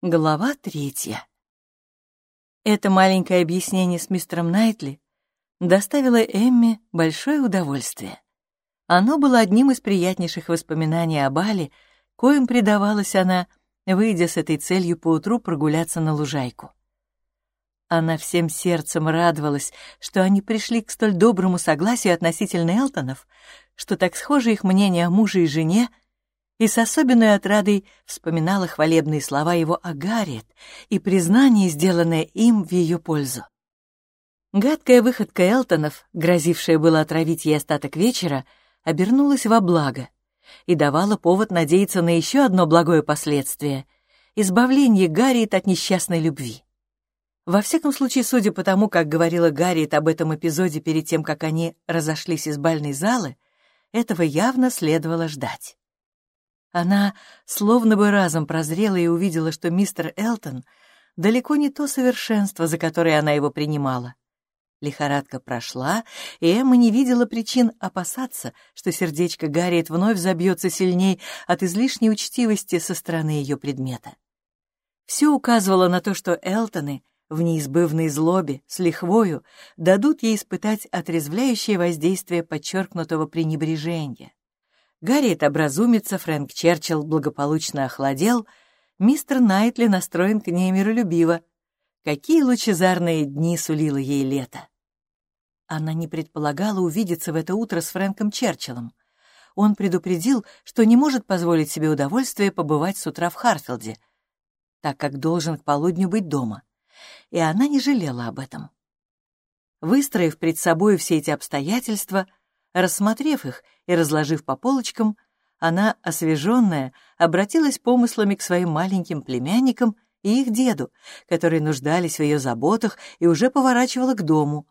Глава третья. Это маленькое объяснение с мистером Найтли доставило Эмме большое удовольствие. Оно было одним из приятнейших воспоминаний о Бале, коим предавалась она, выйдя с этой целью поутру прогуляться на лужайку. Она всем сердцем радовалась, что они пришли к столь доброму согласию относительно Элтонов, что так схожи их мнения о муже и жене — и с особенной отрадой вспоминала хвалебные слова его о Гарриет и признание, сделанное им в ее пользу. Гадкая выходка Элтонов, грозившая было отравить ей остаток вечера, обернулась во благо и давала повод надеяться на еще одно благое последствие — избавление Гарриет от несчастной любви. Во всяком случае, судя по тому, как говорила Гарриет об этом эпизоде перед тем, как они разошлись из бальной залы, этого явно следовало ждать. Она словно бы разом прозрела и увидела, что мистер Элтон далеко не то совершенство, за которое она его принимала. Лихорадка прошла, и Эмма не видела причин опасаться, что сердечко Гарриет вновь забьется сильней от излишней учтивости со стороны ее предмета. Все указывало на то, что Элтоны в неизбывной злобе, с лихвою, дадут ей испытать отрезвляющее воздействие подчеркнутого пренебрежения. Гарриет образумится, Фрэнк Черчилл благополучно охладел, мистер Найтли настроен к ней миролюбиво. Какие лучезарные дни сулило ей лето! Она не предполагала увидеться в это утро с Фрэнком Черчиллом. Он предупредил, что не может позволить себе удовольствие побывать с утра в Хартфилде, так как должен к полудню быть дома. И она не жалела об этом. Выстроив пред собой все эти обстоятельства, Рассмотрев их и разложив по полочкам, она, освеженная, обратилась помыслами к своим маленьким племянникам и их деду, которые нуждались в ее заботах и уже поворачивала к дому.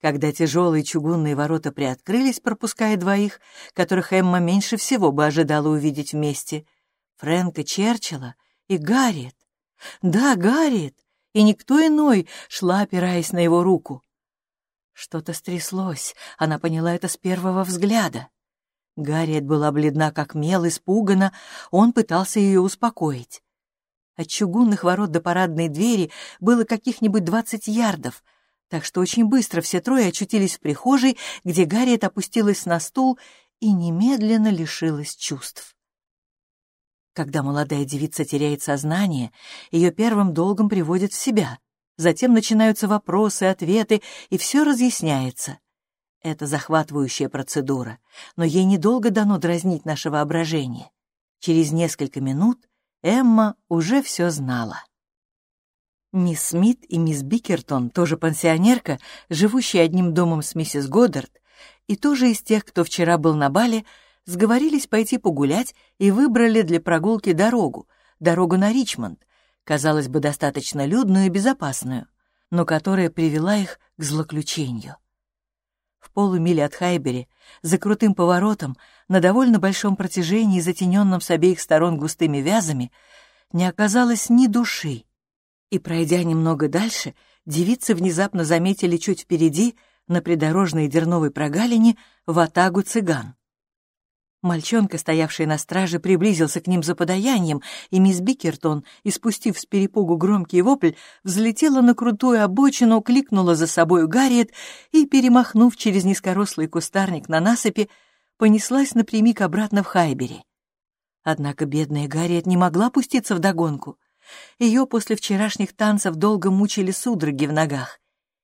Когда тяжелые чугунные ворота приоткрылись, пропуская двоих, которых Эмма меньше всего бы ожидала увидеть вместе, Фрэнка Черчилла и Гарриет. Да, Гарриет, и никто иной шла, опираясь на его руку. Что-то стряслось, она поняла это с первого взгляда. Гарриет была бледна, как мел, испугана, он пытался ее успокоить. От чугунных ворот до парадной двери было каких-нибудь двадцать ярдов, так что очень быстро все трое очутились в прихожей, где Гарриет опустилась на стул и немедленно лишилась чувств. Когда молодая девица теряет сознание, ее первым долгом приводит в себя. Затем начинаются вопросы, ответы, и все разъясняется. Это захватывающая процедура, но ей недолго дано дразнить наше воображение. Через несколько минут Эмма уже все знала. Мисс Смит и мисс Бикертон, тоже пансионерка, живущие одним домом с миссис Годдард, и тоже из тех, кто вчера был на бале, сговорились пойти погулять и выбрали для прогулки дорогу, дорогу на Ричмонд, казалось бы, достаточно людную и безопасную, но которая привела их к злоключению. В полумиле от Хайбери, за крутым поворотом, на довольно большом протяжении, затененном с обеих сторон густыми вязами, не оказалось ни души. И, пройдя немного дальше, девицы внезапно заметили чуть впереди, на придорожной дерновой прогалине, ватагу цыган. Мальчонка, стоявший на страже, приблизился к ним за подаянием, и мисс Бикертон, испустив с перепугу громкий вопль, взлетела на крутую обочину, кликнула за собою Гарриет и, перемахнув через низкорослый кустарник на насыпи, понеслась напрямик обратно в Хайбери. Однако бедная Гарриет не могла пуститься в догонку. Ее после вчерашних танцев долго мучили судороги в ногах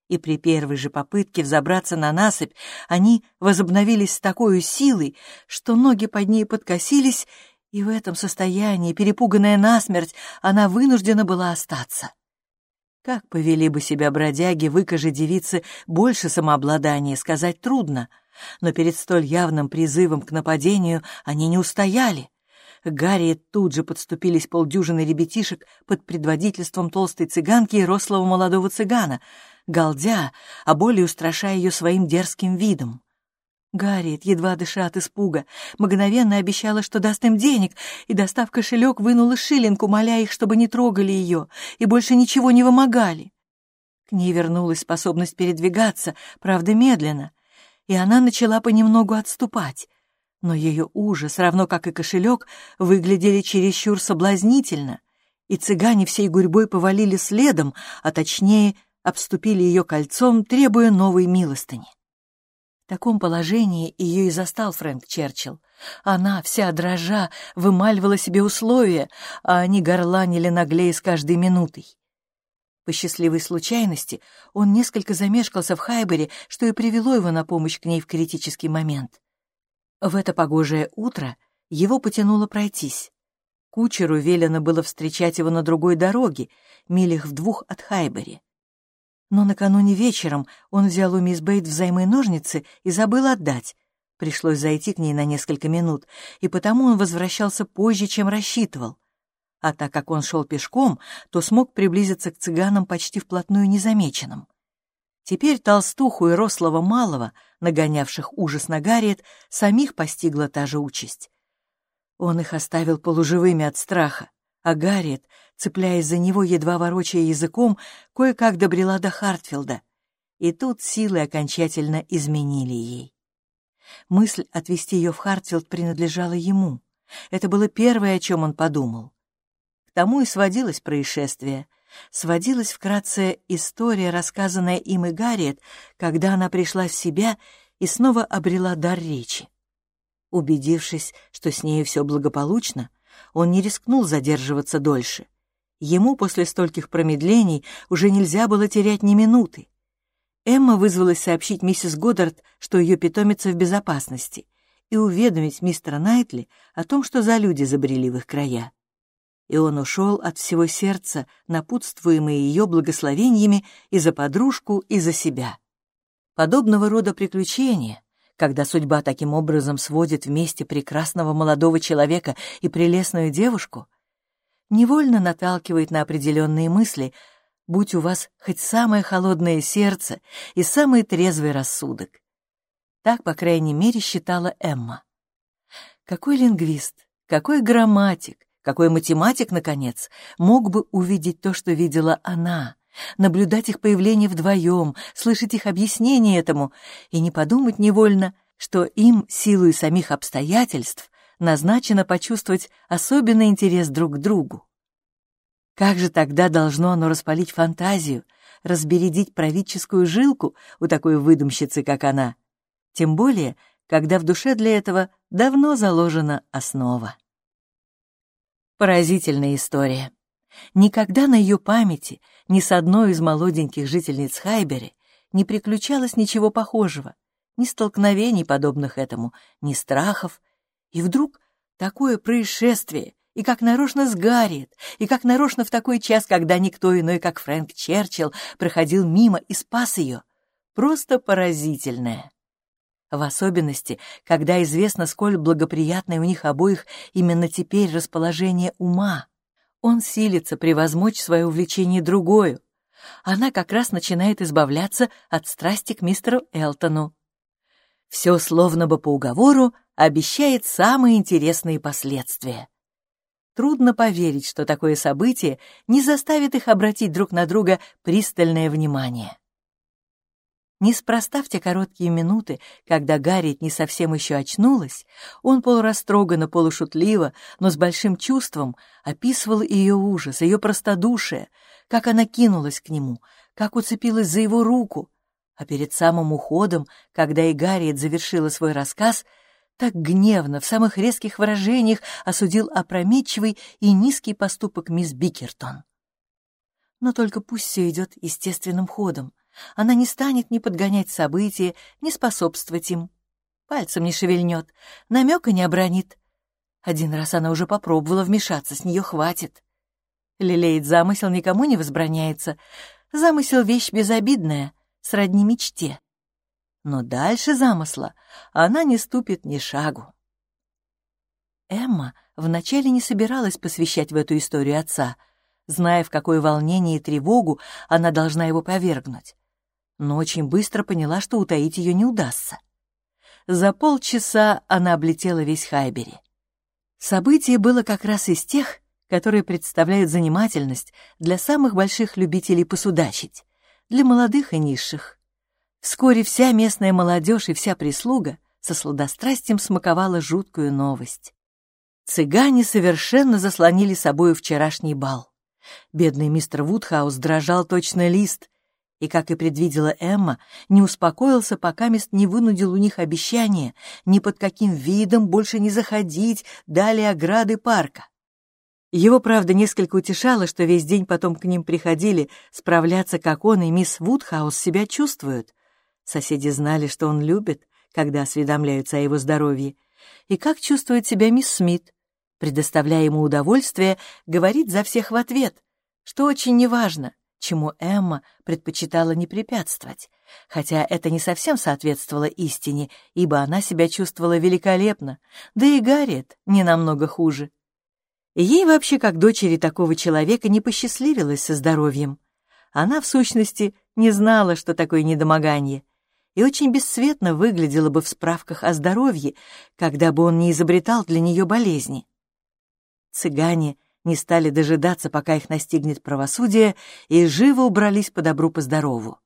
и при первой же попытке взобраться на насыпь они возобновились с такой силой, что ноги под ней подкосились, и в этом состоянии, перепуганная насмерть, она вынуждена была остаться. Как повели бы себя бродяги, выкажи девицы больше самообладания, сказать трудно, но перед столь явным призывом к нападению они не устояли. Гарри тут же подступились полдюжины ребятишек под предводительством толстой цыганки и рослого молодого цыгана — галдя, а более устрашая ее своим дерзким видом. Гарриет, едва дыша от испуга, мгновенно обещала, что даст им денег, и, достав кошелек, вынула шиллинг, умоляя их, чтобы не трогали ее и больше ничего не вымогали. К ней вернулась способность передвигаться, правда, медленно, и она начала понемногу отступать. Но ее ужас, равно как и кошелек, выглядели чересчур соблазнительно, и цыгане всей гурьбой повалили следом, а точнее обступили ее кольцом, требуя новой милостыни. В таком положении ее и застал Фрэнк Черчилл. Она, вся дрожа, вымаливала себе условия, а они горланили наглее с каждой минутой. По счастливой случайности он несколько замешкался в Хайбере, что и привело его на помощь к ней в критический момент. В это погожее утро его потянуло пройтись. Кучеру велено было встречать его на другой дороге, милях в двух от Хайбери. Но накануне вечером он взял у мисс Бейт взаймы ножницы и забыл отдать. Пришлось зайти к ней на несколько минут, и потому он возвращался позже, чем рассчитывал. А так как он шел пешком, то смог приблизиться к цыганам почти вплотную незамеченным. Теперь толстуху и рослого малого, нагонявших ужас на Гарриет, самих постигла та же участь. Он их оставил полуживыми от страха, а Гарриет, цепляясь за него, едва ворочая языком, кое-как добрела до Хартфилда. И тут силы окончательно изменили ей. Мысль отвезти ее в Хартфилд принадлежала ему. Это было первое, о чем он подумал. К тому и сводилось происшествие — сводилась вкратце история, рассказанная им и Гарриет, когда она пришла в себя и снова обрела дар речи. Убедившись, что с ней все благополучно, он не рискнул задерживаться дольше. Ему после стольких промедлений уже нельзя было терять ни минуты. Эмма вызвалась сообщить миссис Годдард, что ее питомица в безопасности, и уведомить мистера Найтли о том, что за люди забрели в их края и он ушел от всего сердца, напутствуемый ее благословениями и за подружку, и за себя. Подобного рода приключения, когда судьба таким образом сводит вместе прекрасного молодого человека и прелестную девушку, невольно наталкивает на определенные мысли, будь у вас хоть самое холодное сердце и самый трезвый рассудок. Так, по крайней мере, считала Эмма. Какой лингвист, какой грамматик, какой математик, наконец, мог бы увидеть то, что видела она, наблюдать их появление вдвоем, слышать их объяснение этому и не подумать невольно, что им, силой самих обстоятельств, назначено почувствовать особенный интерес друг к другу. Как же тогда должно оно распалить фантазию, разбередить правительскую жилку у такой выдумщицы, как она? Тем более, когда в душе для этого давно заложена основа. Поразительная история. Никогда на ее памяти ни с одной из молоденьких жительниц Хайбери не приключалось ничего похожего, ни столкновений, подобных этому, ни страхов. И вдруг такое происшествие, и как нарочно сгарит, и как нарочно в такой час, когда никто иной, как Фрэнк Черчилл, проходил мимо и спас ее, просто поразительное в особенности, когда известно, сколь благоприятное у них обоих именно теперь расположение ума. Он силится превозмочь свое увлечение другою. Она как раз начинает избавляться от страсти к мистеру Элтону. Все словно бы по уговору обещает самые интересные последствия. Трудно поверить, что такое событие не заставит их обратить друг на друга пристальное внимание. Неспроста в те короткие минуты, когда Гарриет не совсем еще очнулась, он полурастроганно, полушутливо, но с большим чувством описывал ее ужас, ее простодушие, как она кинулась к нему, как уцепилась за его руку, а перед самым уходом, когда и Гарриет завершила свой рассказ, так гневно, в самых резких выражениях осудил опрометчивый и низкий поступок мисс Бикертон. Но только пусть все идет естественным ходом — она не станет ни подгонять события, ни способствовать им. Пальцем не шевельнет, намека не обронит. Один раз она уже попробовала вмешаться, с нее хватит. Лелеет замысел никому не возбраняется. Замысел — вещь безобидная, сродни мечте. Но дальше замысла она не ступит ни шагу. Эмма вначале не собиралась посвящать в эту историю отца, зная, в какое волнение и тревогу она должна его повергнуть но очень быстро поняла, что утаить ее не удастся. За полчаса она облетела весь Хайбери. Событие было как раз из тех, которые представляют занимательность для самых больших любителей посудачить, для молодых и низших. Вскоре вся местная молодежь и вся прислуга со сладострастием смаковала жуткую новость. Цыгане совершенно заслонили собою вчерашний бал. Бедный мистер Вудхаус дрожал точно лист, и, как и предвидела Эмма, не успокоился, пока мест не вынудил у них обещание ни под каким видом больше не заходить далее ограды парка. Его, правда, несколько утешало, что весь день потом к ним приходили справляться, как он и мисс Вудхаус себя чувствуют. Соседи знали, что он любит, когда осведомляются о его здоровье, и как чувствует себя мисс Смит, предоставляя ему удовольствие, говорит за всех в ответ, что очень неважно, чему Эмма предпочитала не препятствовать, хотя это не совсем соответствовало истине, ибо она себя чувствовала великолепно, да и Гарриет не намного хуже. Ей вообще, как дочери такого человека, не посчастливилось со здоровьем. Она, в сущности, не знала, что такое недомогание, и очень бесцветно выглядела бы в справках о здоровье, когда бы он не изобретал для нее болезни. Цыгане не стали дожидаться, пока их настигнет правосудие, и живо убрались по добру, по здорову.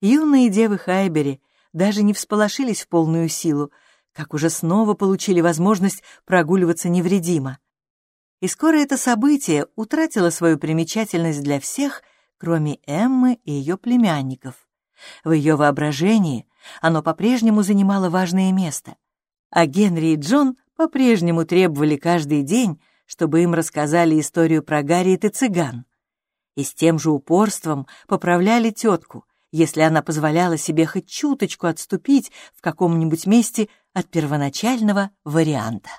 Юные девы Хайбери даже не всполошились в полную силу, как уже снова получили возможность прогуливаться невредимо. И скоро это событие утратило свою примечательность для всех, кроме Эммы и ее племянников. В ее воображении оно по-прежнему занимало важное место, а Генри и Джон по-прежнему требовали каждый день, чтобы им рассказали историю про Гарриет и цыган. И с тем же упорством поправляли тетку, если она позволяла себе хоть чуточку отступить в каком-нибудь месте от первоначального варианта.